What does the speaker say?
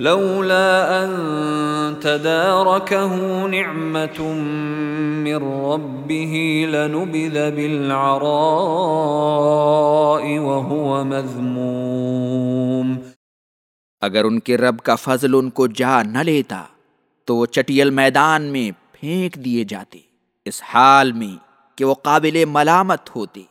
لولا ان تداركه نعمه من ربه لنبذ بالعراء وهو مذموم. اگر ان کے رب کا فضل ان کو جا نہ لیتا، تو وہ چٹیل میدان میں پھینک دیے جاتے، اس حال میں کہ وہ قابل ملامت ہوتے۔